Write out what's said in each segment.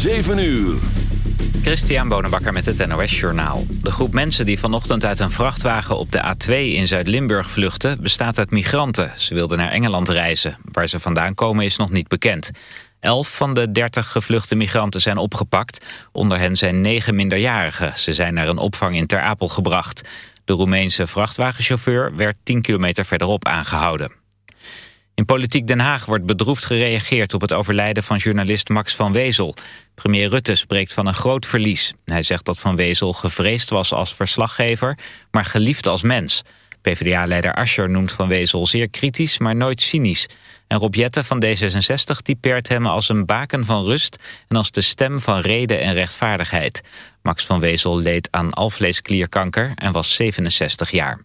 7 uur. Christian Bonenbakker met het NOS Journaal. De groep mensen die vanochtend uit een vrachtwagen op de A2 in Zuid-Limburg vluchten... bestaat uit migranten. Ze wilden naar Engeland reizen. Waar ze vandaan komen is nog niet bekend. Elf van de dertig gevluchte migranten zijn opgepakt. Onder hen zijn negen minderjarigen. Ze zijn naar een opvang in Ter Apel gebracht. De Roemeense vrachtwagenchauffeur werd 10 kilometer verderop aangehouden. In Politiek Den Haag wordt bedroefd gereageerd op het overlijden van journalist Max van Wezel. Premier Rutte spreekt van een groot verlies. Hij zegt dat Van Wezel gevreesd was als verslaggever, maar geliefd als mens. PvdA-leider Ascher noemt Van Wezel zeer kritisch, maar nooit cynisch. En Rob Jette van D66 typeert hem als een baken van rust... en als de stem van reden en rechtvaardigheid. Max van Wezel leed aan alvleesklierkanker en was 67 jaar.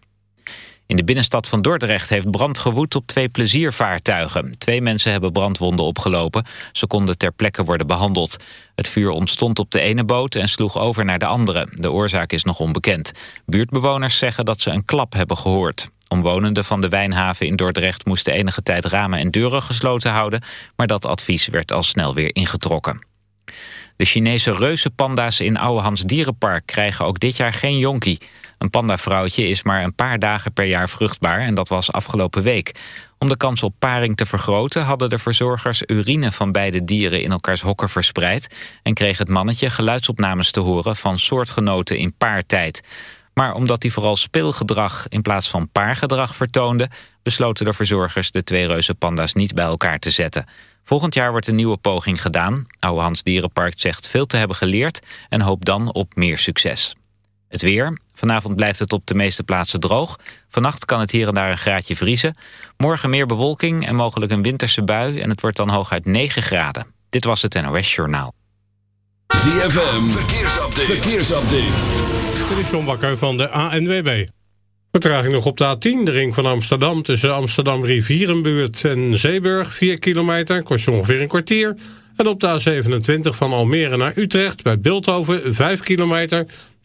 In de binnenstad van Dordrecht heeft brand gewoed op twee pleziervaartuigen. Twee mensen hebben brandwonden opgelopen. Ze konden ter plekke worden behandeld. Het vuur ontstond op de ene boot en sloeg over naar de andere. De oorzaak is nog onbekend. Buurtbewoners zeggen dat ze een klap hebben gehoord. Omwonenden van de Wijnhaven in Dordrecht moesten enige tijd ramen en deuren gesloten houden, maar dat advies werd al snel weer ingetrokken. De Chinese reuzenpanda's in Ouwehands Dierenpark krijgen ook dit jaar geen jonkie. Een pandavrouwtje is maar een paar dagen per jaar vruchtbaar en dat was afgelopen week. Om de kans op paring te vergroten hadden de verzorgers urine van beide dieren in elkaars hokken verspreid en kreeg het mannetje geluidsopnames te horen van soortgenoten in paartijd. Maar omdat hij vooral speelgedrag in plaats van paargedrag vertoonde... besloten de verzorgers de twee reuzenpanda's niet bij elkaar te zetten. Volgend jaar wordt een nieuwe poging gedaan. Oude Dierenpark zegt veel te hebben geleerd... en hoopt dan op meer succes. Het weer. Vanavond blijft het op de meeste plaatsen droog. Vannacht kan het hier en daar een graadje vriezen. Morgen meer bewolking en mogelijk een winterse bui... en het wordt dan hooguit 9 graden. Dit was het NOS Journaal. ZFM. Verkeersupdate. Verkeersupdate. Dit is John Bakker van de ANWB. Vertraging nog op de A10, de ring van Amsterdam... tussen Amsterdam Rivierenbuurt en Zeeburg, 4 kilometer... kost je ongeveer een kwartier. En op de A27 van Almere naar Utrecht bij Beeldhoven, 5 kilometer...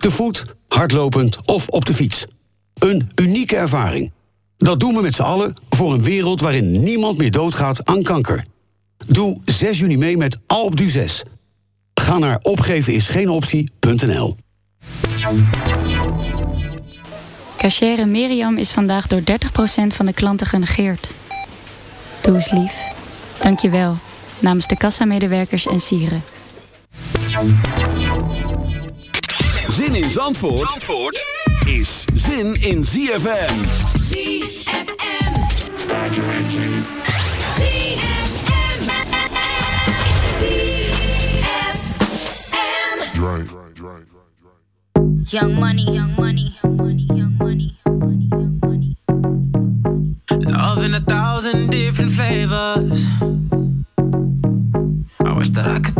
Te voet, hardlopend of op de fiets. Een unieke ervaring. Dat doen we met z'n allen voor een wereld waarin niemand meer doodgaat aan kanker. Doe 6 juni mee met Alpe d'Huez. Ga naar opgevenisgeenoptie.nl Cachere Miriam is vandaag door 30% van de klanten genegeerd. Doe eens lief. Dank je wel. Namens de kassamedewerkers en sieren. Zin in Zandvoort, Zandvoort yeah! is zin in ZFM. ZFM. Start your. ZFM. ZFM. Drink. Young money, young money, young money, young money, young money, young money. Love in a thousand different flavors. I wish that I could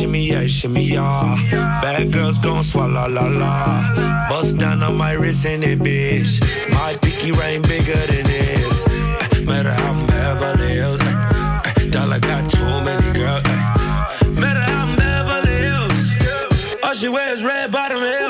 Shimmy, yeah, shimmy, yeah. Bad girls gon' swallow la la. Bust down on my wrist in it, bitch. My pinky ring bigger than this. Eh, Matter how I'm Beverly Hills. eh, eh, Dollar got too many girls. Matter how I'm Beverly Hills. All she wears red bottom heels.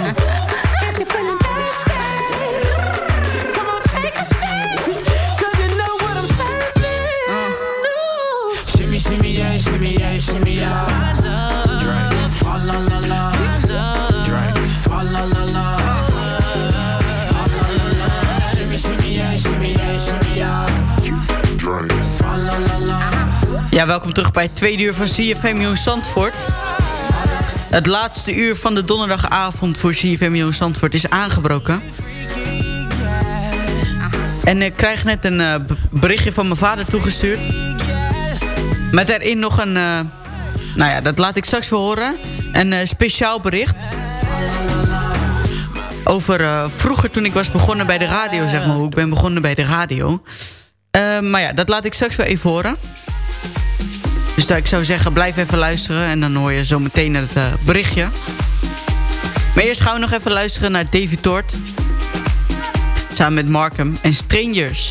welkom terug bij het tweede uur van CFM Jong Zandvoort. Het laatste uur van de donderdagavond voor CFM Jong Zandvoort is aangebroken. En ik krijg net een eh, berichtje van mijn vader toegestuurd. Met daarin nog een... eh, nou ja, dat laat ik straks wel horen. Een eh, speciaal bericht. Over vroeger toen ik was begonnen bij de radio, zeg maar. Hoe ik ben begonnen bij de radio. Maar ja, dat laat ik straks wel even horen. Dus ik zou zeggen, blijf even luisteren. En dan hoor je zo meteen het eh, berichtje. Maar eerst gaan we nog even luisteren naar David Tort. Samen met Markham en Strangers.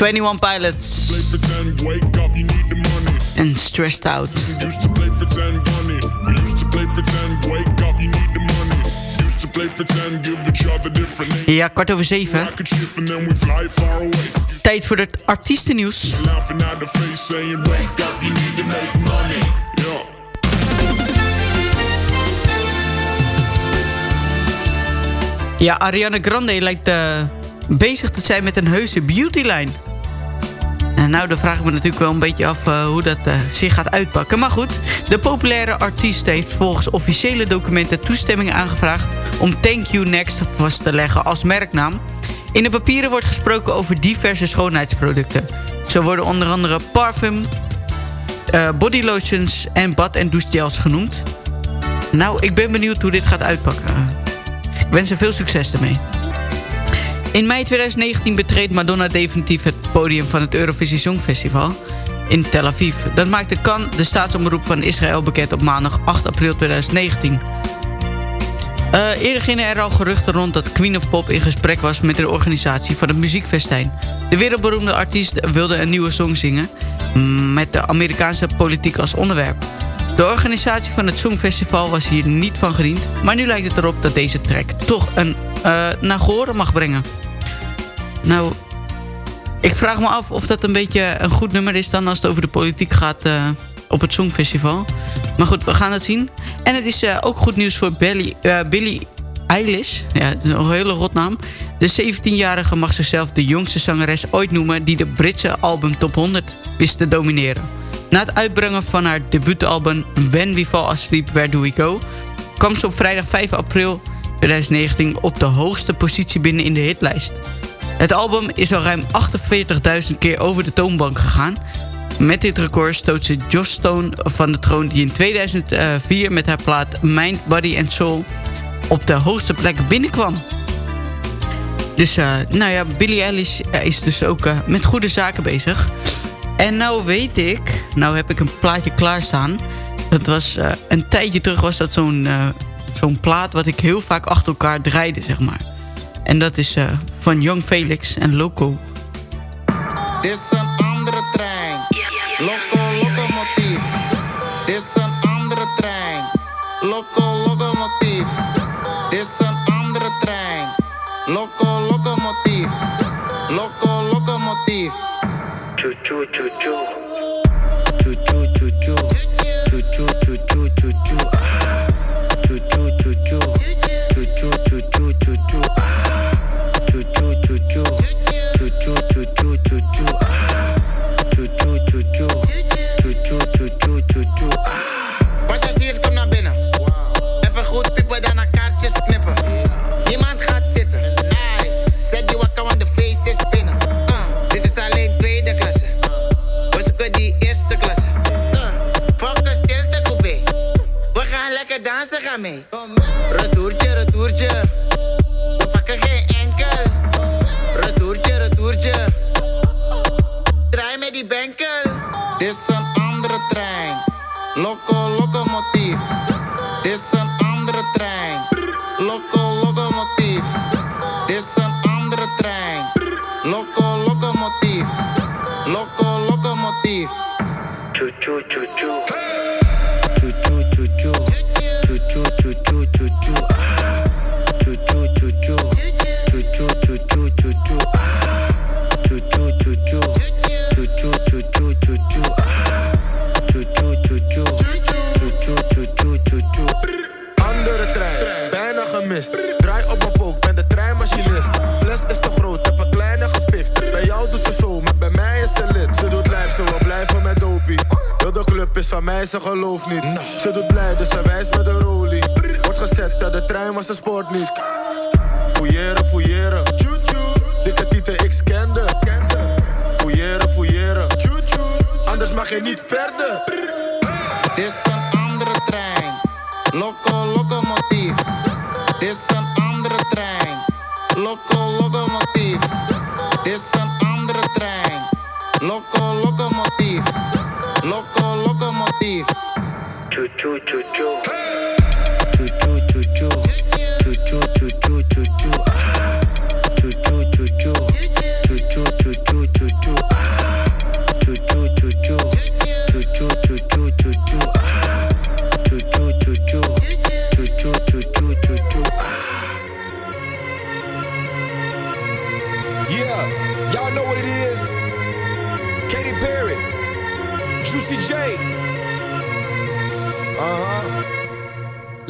21 Pilots. En stressed out. Ja, kwart over zeven. Tijd voor het artiestennieuws. Ja, Ariana Grande lijkt eh, bezig te zijn met een heuse beautyline. Nou, dan vraag ik me natuurlijk wel een beetje af eh, hoe dat eh, zich gaat uitpakken. Maar goed, de populaire artiest heeft volgens officiële documenten toestemming aangevraagd... om Thank You Next vast te leggen als merknaam. In de papieren wordt gesproken over diverse schoonheidsproducten. Zo worden onder andere parfum, eh, bodylotions en bad- en douchegels genoemd. Nou, ik ben benieuwd hoe dit gaat uitpakken. Ik wens er veel succes ermee. In mei 2019 betreedt Madonna definitief het podium van het Eurovisie Songfestival in Tel Aviv. Dat maakte Kan, de staatsomroep van Israël, bekend op maandag 8 april 2019. Eh, eerder gingen er al geruchten rond dat Queen of Pop in gesprek was met de organisatie van het muziekfestijn. De wereldberoemde artiest wilde een nieuwe song zingen met de Amerikaanse politiek als onderwerp. De organisatie van het Songfestival was hier niet van gediend... maar nu lijkt het erop dat deze track toch een uh, naar mag brengen. Nou, ik vraag me af of dat een beetje een goed nummer is... dan als het over de politiek gaat uh, op het Songfestival. Maar goed, we gaan het zien. En het is uh, ook goed nieuws voor Billy, Billy Eilish. Ja, dat is een hele rotnaam. De 17-jarige mag zichzelf de jongste zangeres ooit noemen... die de Britse album Top 100 wist te domineren. Na het uitbrengen van haar debuutalbum When We Fall Asleep, Where Do We Go... kwam ze op vrijdag 5 april 2019 op de hoogste positie binnen in de hitlijst. Het album is al ruim 48.000 keer over de toonbank gegaan. Met dit record stoot ze Josh Stone van de troon... die in 2004 met haar plaat Mind, Body and Soul op de hoogste plek binnenkwam. Dus eh, nou ja, Billie Eilish is dus ook eh, met goede zaken bezig... En nou weet ik, nou heb ik een plaatje klaarstaan. Dat was eh, een tijdje terug was dat zo'n eh, zo'n plaat wat ik heel vaak achter elkaar draaide, zeg maar. En dat is eh, van Young Felix en Loco. choo choo choo. mee. Retourtje, retourtje. We pakken geen enkel. Retourtje, retourtje. Draai met die benkel. Dit is een andere trein. Loco, locomotief. Dit is een andere trein. Loco, locomotief. Dit is een andere trein. Loco, locomotief. Loco, locomotief. Choo, choo, choo, choo.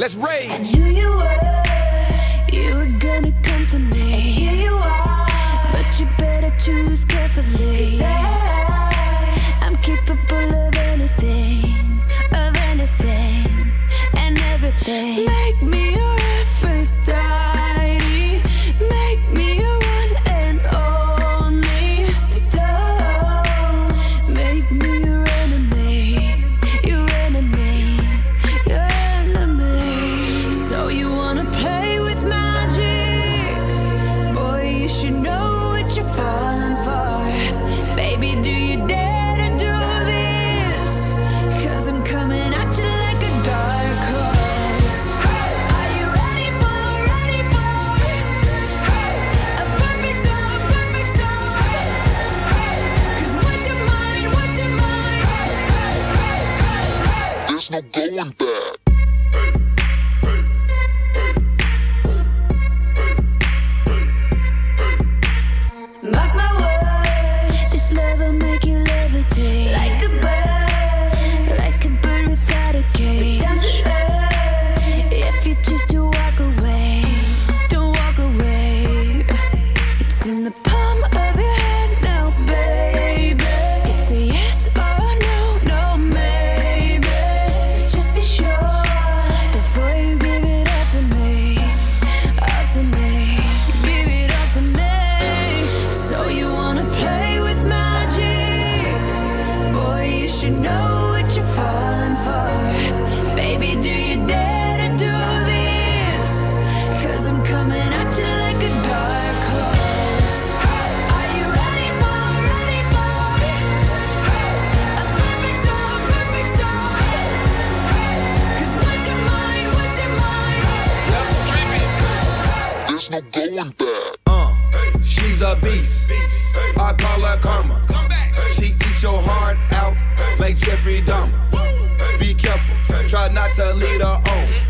Let's rage. You were, you were gonna come to me. And here you are, but you better choose carefully. Cause I, I'm capable of anything, of anything, and everything. Make me. Uh, she's a beast. I call her karma. She eats your heart out like Jeffrey Dahmer. Be careful, try not to lead her on.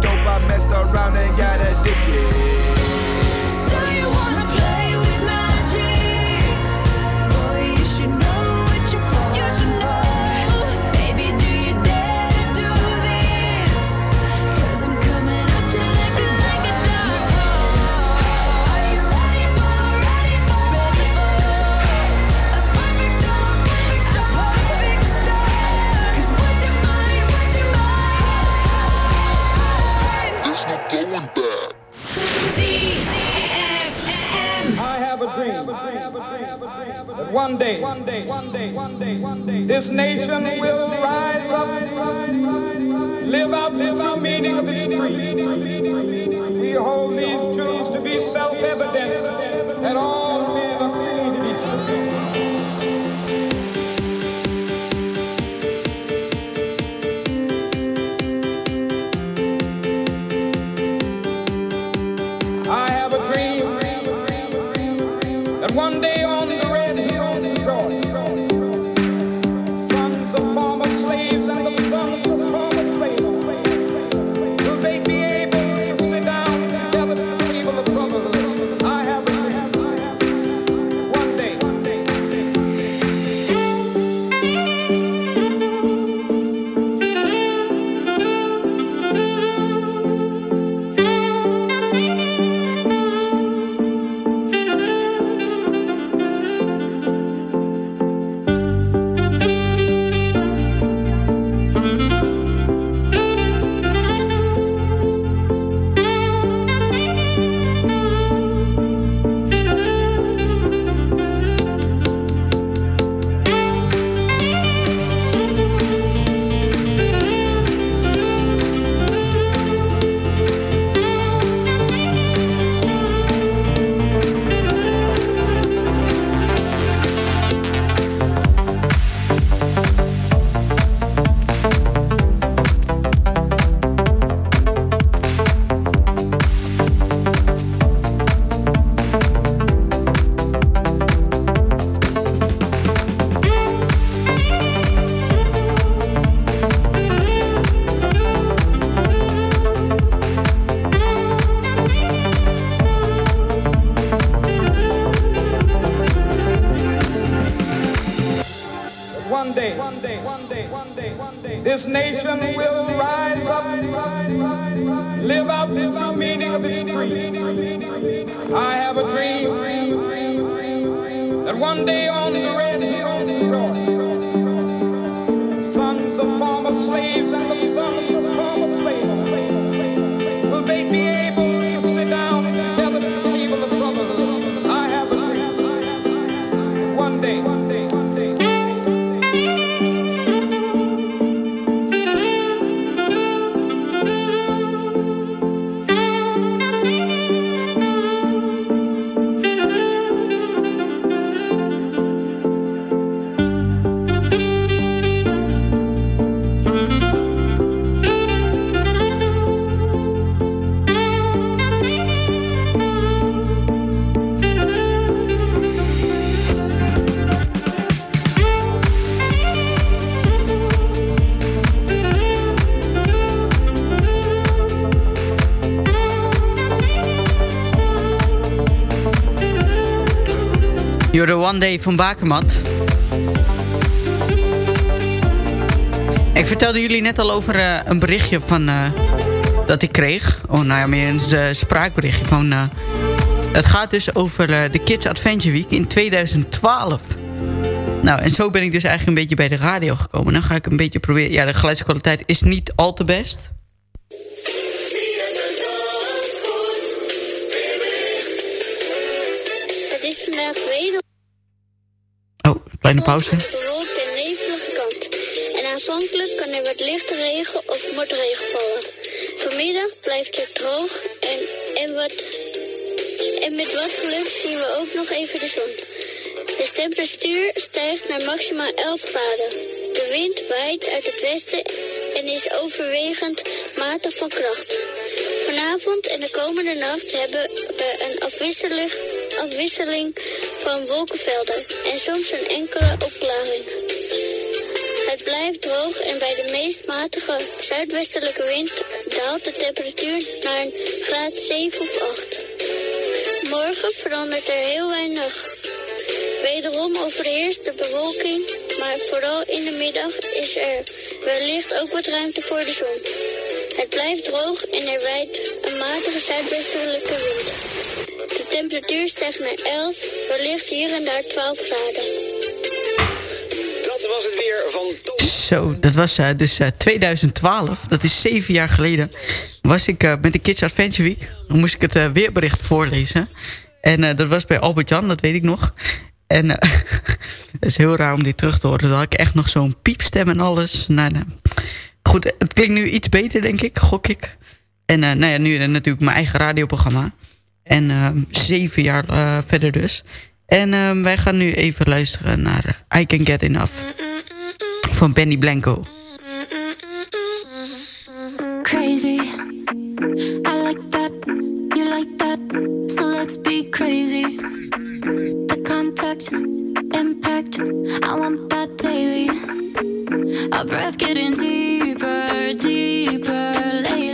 dope, I messed around and got addicted. One day, one day, one day, one day, one day, this nation will rise up, live out the true meaning of its creed. We hold these truths to be self-evident that all one day on the red hills of Georgia, sons of former slaves and the sons The One Day van Bakermat. Ik vertelde jullie net al over eh, een berichtje van, eh, dat ik kreeg. Oh, nou ja, meer een eh, spraakberichtje van... het gaat dus over de Kids Adventure Week in 2012. Nou, en zo ben ik dus eigenlijk een beetje bij de radio gekomen. Dan ga ik een beetje proberen... Ja, de geluidskwaliteit is niet al te best. Kleine pauze. en nevelige kant. En aanvankelijk kan er wat lichte regen of motregen vallen. Vanmiddag blijft het droog en, en, wat, en met wat geluk zien we ook nog even de zon. De temperatuur stijgt naar maximaal 11 graden. De wind waait uit het westen en is overwegend matig van kracht. Vanavond en de komende nacht hebben we een afwisseling, afwisseling van wolkenvelden en soms een enkele opklaring. Het blijft droog en bij de meest matige zuidwestelijke wind daalt de temperatuur naar een graad 7 of 8. Morgen verandert er heel weinig. Wederom overheerst de bewolking, maar vooral in de middag is er wellicht ook wat ruimte voor de zon. Het blijft droog en er waait een matige zuidwestelijke wind. Temperatuur stijgt naar 11, wellicht hier en daar 12 graden. Dat was het weer van Zo, dat was eh, dus eh, 2012. Dat is zeven jaar geleden. Was ik eh, met de Kids Adventure Week. Dan moest ik het eh, weerbericht voorlezen. En eh, dat was bij Albert-Jan, dat weet ik nog. En eh, het is heel raar om dit terug te horen. Toen had ik echt nog zo'n piepstem en alles. Nou, nou. Goed, het klinkt nu iets beter, denk ik. Gok ik. En eh, nou ja, nu natuurlijk mijn eigen radioprogramma. En eh, zeven jaar eh, verder dus. En eh, wij gaan nu even luisteren naar I Can Get Enough. Van Benny Blanco. crazy. I like that, you like that, so let's be crazy. The contact, impact, I want that daily. Our breath getting deeper, deeper lately.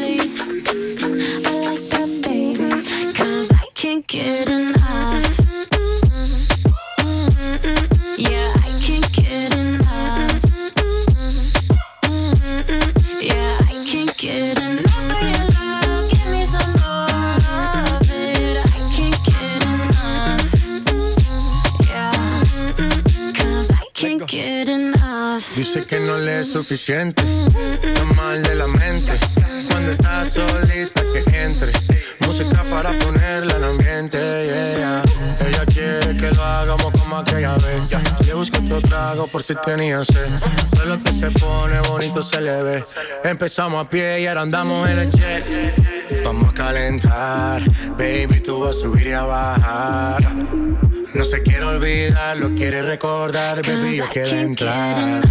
Suficiente, está mal de la mente. Cuando estás solita que entre, música para ponerla en ambiente. yeah, yeah. Ella quiere que lo hagamos como aquella vez. Le busco otro trago por si tenía sed. Todo lo que se pone bonito se le ve. Empezamos a pie y ahora andamos en el jet. Vamos a calentar, baby, tú vas a subir y a bajar. No se quiere olvidar, lo quiere recordar, baby, yo quiero entrar.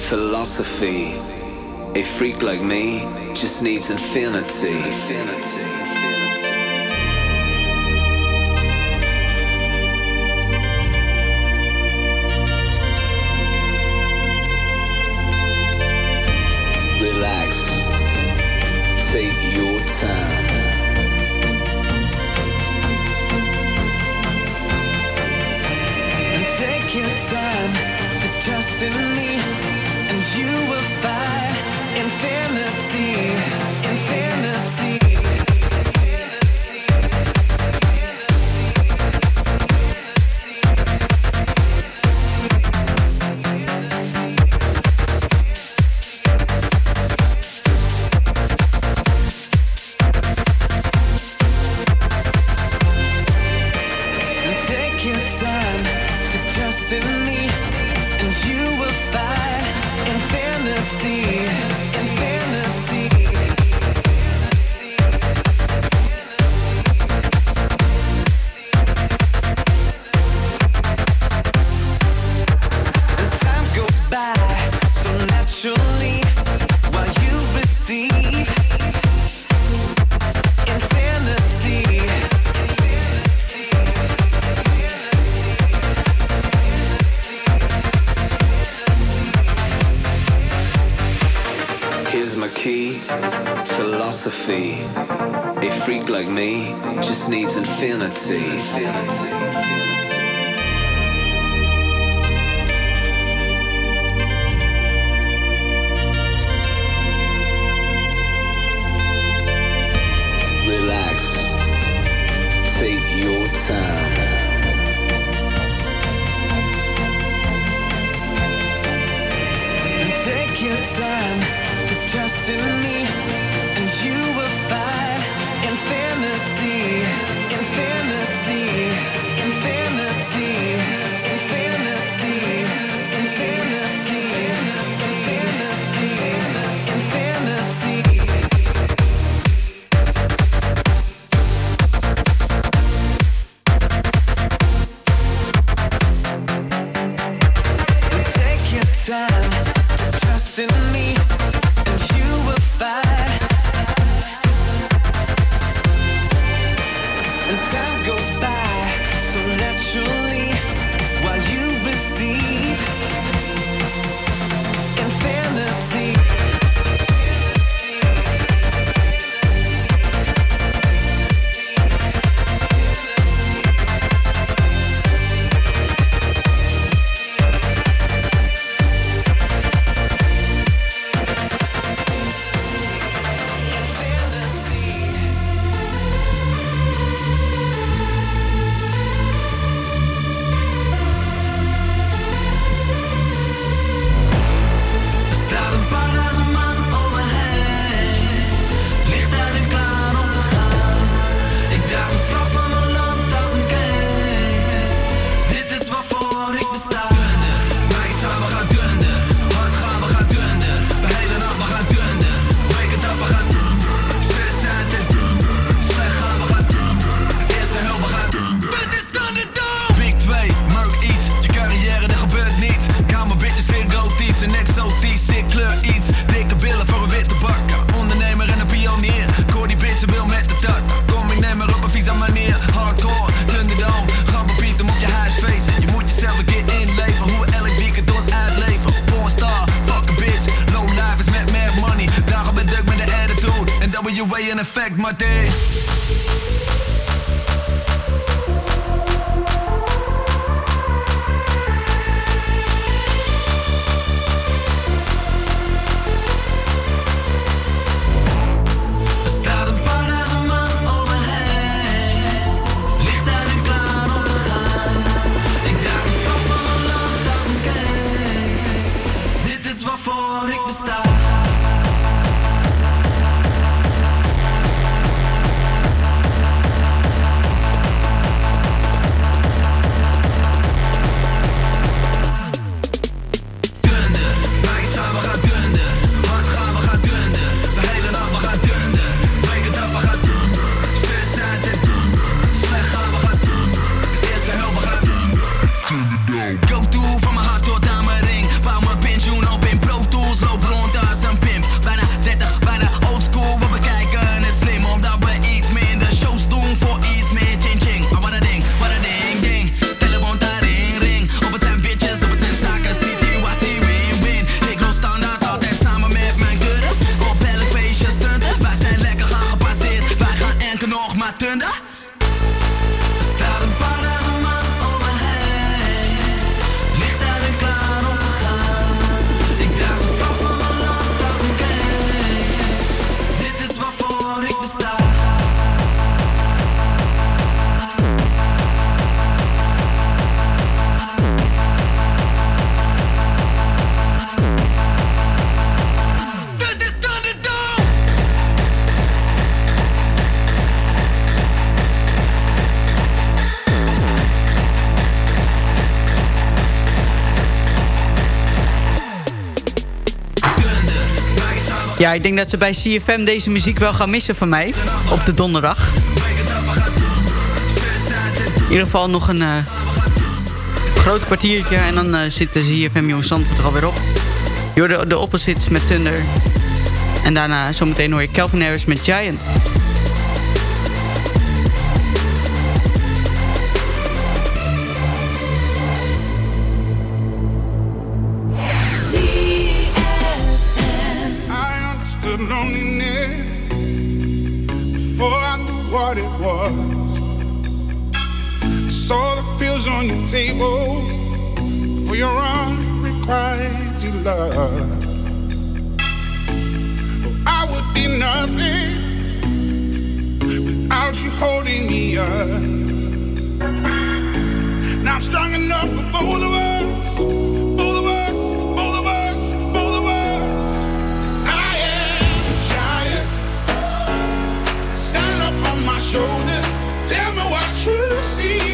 philosophy. A freak like me just needs infinity. infinity. Take your time to trust in me you will find infinity, infinity. infinity. infinity. Is een exotisch, kleur iets. Dikke billen voor een witte bak. Ondernemer en een pionier. Koor die bitch, wil met de tak Kom, ik neem maar op een visa manier. Hardcore, Thunderdome. Gaan bepiet om op je huisfeest. Je moet jezelf een keer inleven. Hoe elk weekend ons uitleven. Pornstar, fuck a bitch. Low life is met mad money. Daarom ben ik met de attitude. En WA in effect, my day. Ja, ik denk dat ze bij CFM deze muziek wel gaan missen van mij. Op de donderdag. In ieder geval nog een eh, groot kwartiertje. En dan zitten zit de CFM Jong Zandvoort er alweer op. Je de, de opposites met Thunder. En daarna zometeen hoor je Calvin Harris met Giant. was. I saw the pills on your table for your unrequited love. Well, I would be nothing without you holding me up. Now I'm strong enough for both of us. see.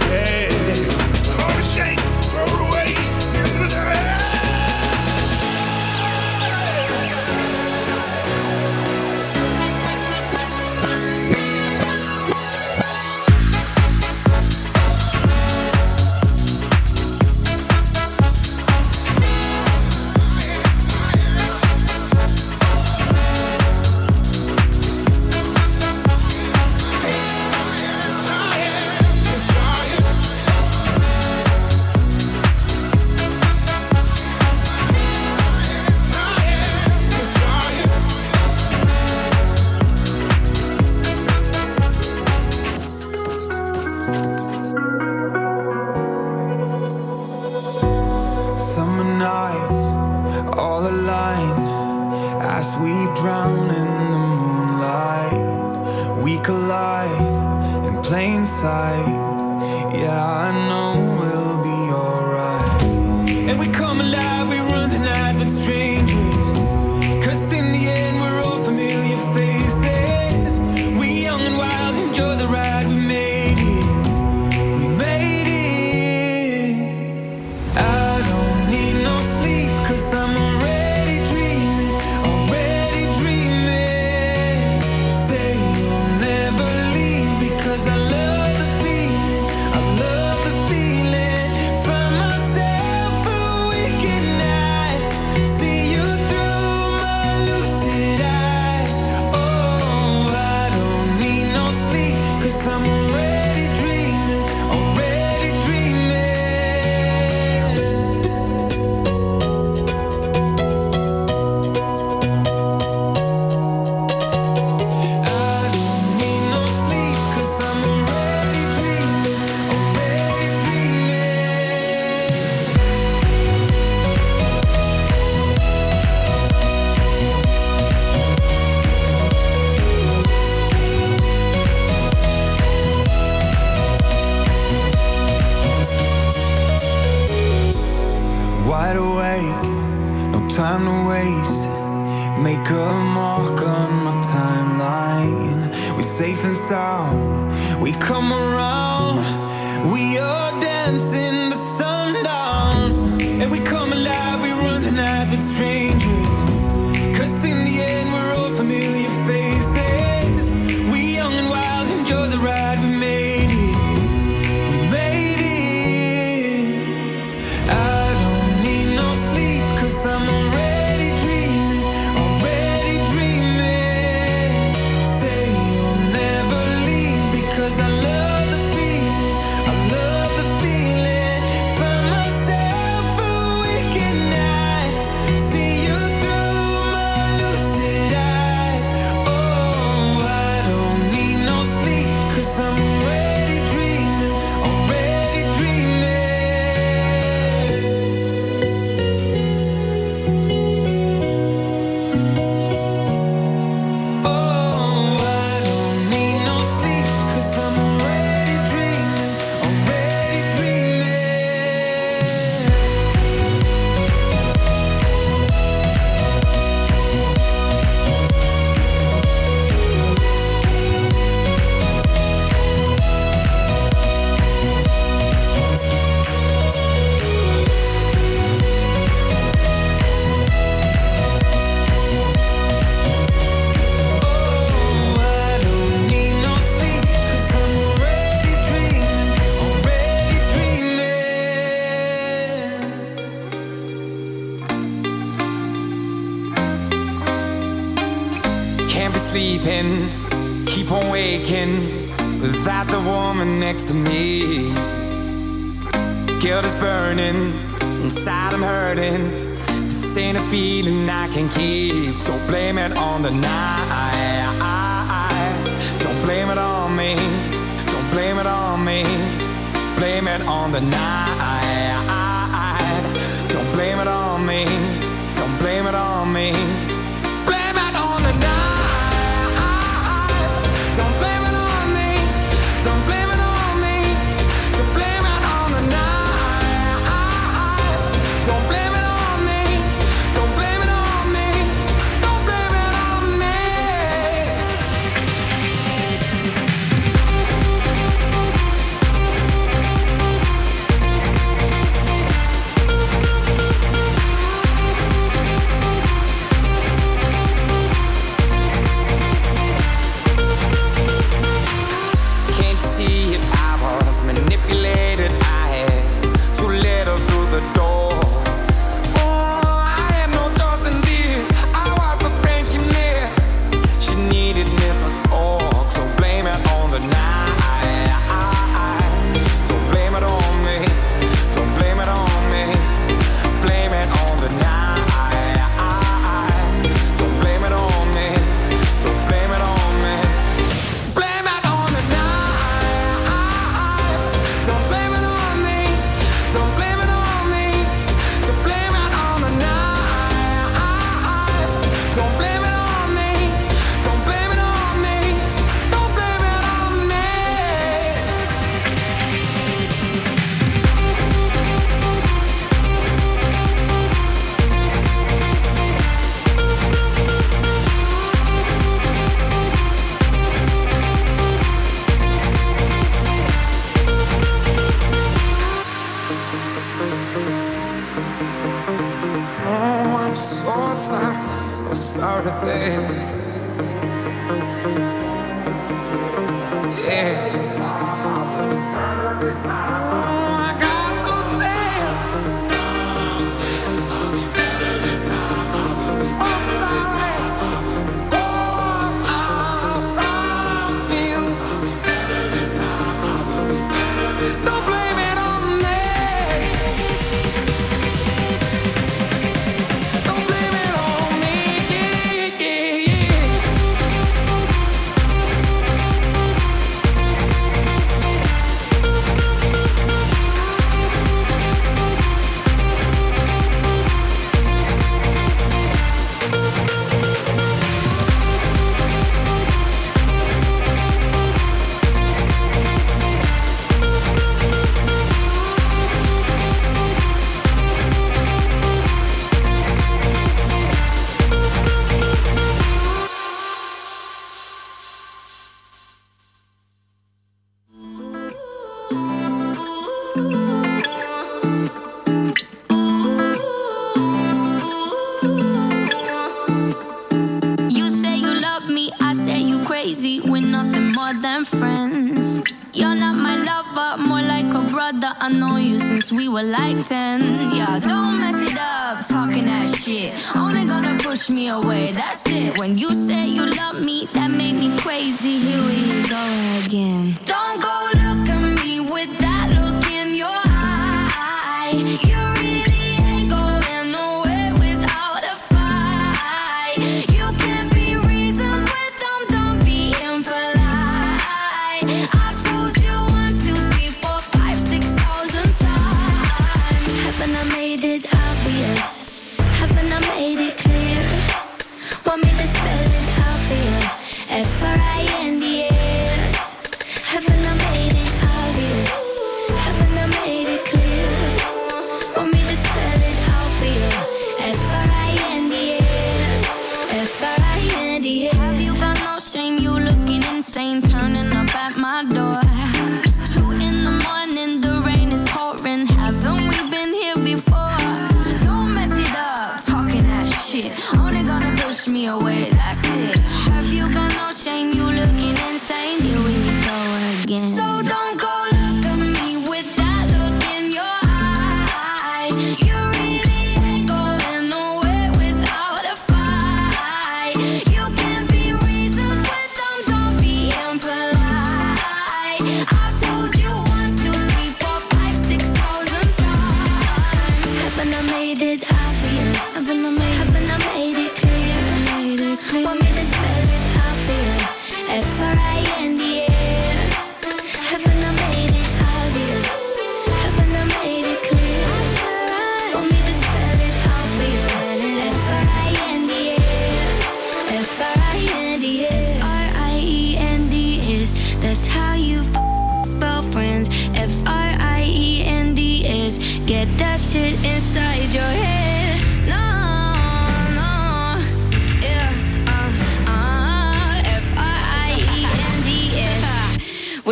Were like 10. Yeah, don't mess it up, talking that shit. Only gonna push me away, that's it. When you say you love me, that made me crazy. Here we go again. Don't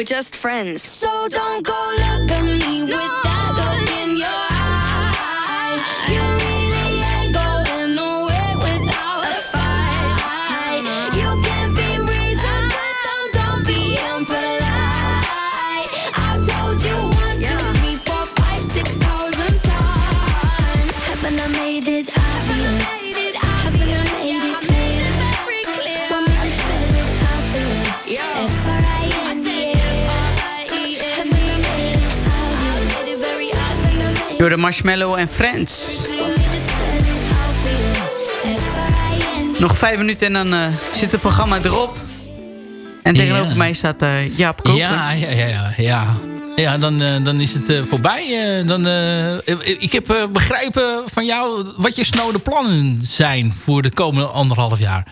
just friends. So don't go Door de Marshmallow en Friends. Nog vijf minuten en dan eh, zit het programma erop. En tegenover mij staat eh, Jaap Koper. Ja, ja, ja, ja. ja. Ja, dan, eh, dan is het voorbij. Dan, ik heb begrepen van jou wat je snode plannen zijn voor de komende anderhalf jaar.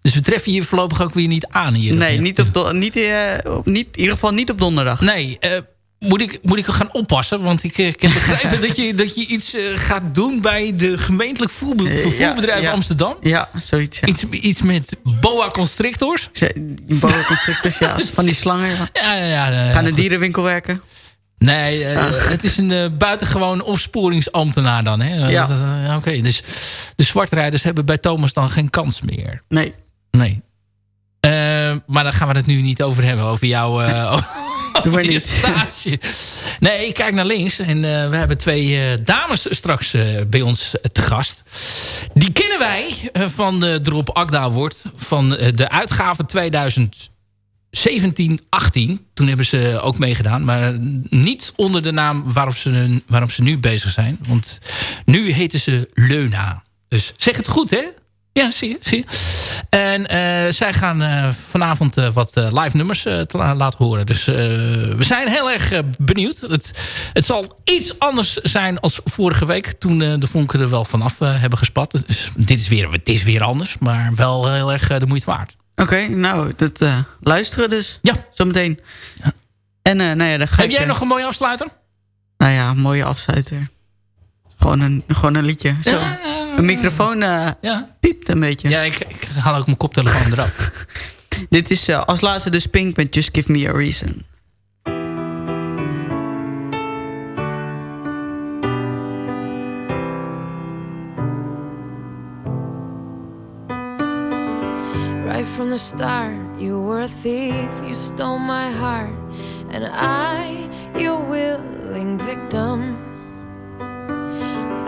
Dus we treffen je voorlopig ook weer niet aan hier. Nee, niet op niet, op- niet, in ieder geval niet op donderdag. Nee, moet, ik, moet ik gaan oppassen? Want ik, eh, ik heb begrepen dat, je, dat je iets eh, gaat doen bij de gemeentelijk voerbe- Eh, vervoerbedrijf ja, ja. Amsterdam. Ja, zoiets. Ja. Iets, iets met boa constrictors. Boa constrictors, ja. Van die slangen. Ja. Ja. Gaan de dierenwinkel werken. Nee, het is een buitengewoon opsporingsambtenaar dan. Hè? Ja. Oké, dus de zwartrijders hebben bij Thomas dan geen kans meer. Nee. Nee. Maar daar gaan we het nu niet over hebben. Over jouw eh, Doe maar niet. stage. Nee, ik kijk naar links. En eh, we hebben twee eh, dames straks eh, bij ons te gast. Die kennen wij van de Drop Akda wordt. Van de uitgave 2017, 18. Toen hebben ze ook meegedaan. Maar niet onder de naam waarop ze, waarop ze nu bezig zijn. Want nu heten ze Leuna. Dus zeg het goed, hè? Ja, zie je. Zie je. En eh, zij gaan eh, vanavond eh, wat live nummers te la- laten horen. Dus we zijn heel erg benieuwd. Het, het zal iets anders zijn als vorige week. Toen de vonken er wel vanaf hebben gespat. Dus dit is weer, het is weer anders. Maar wel heel erg de moeite waard. Oké, nou, dat luisteren dus. Ja. Zometeen. En nou ja, dan ga Heb ik, jij nog een mooie afsluiter? Nou ja, een mooie afsluiter. Gewoon een, gewoon een liedje. Zo. Een microfoon eh, Ja. piept een beetje. Ja, ik, ik haal ook mijn koptelefoon eraf. Dit is eh, als laatste dus Pink met Just Give Me A Reason. Right from the start, you were a thief, you stole my heart, and I, your willing victim.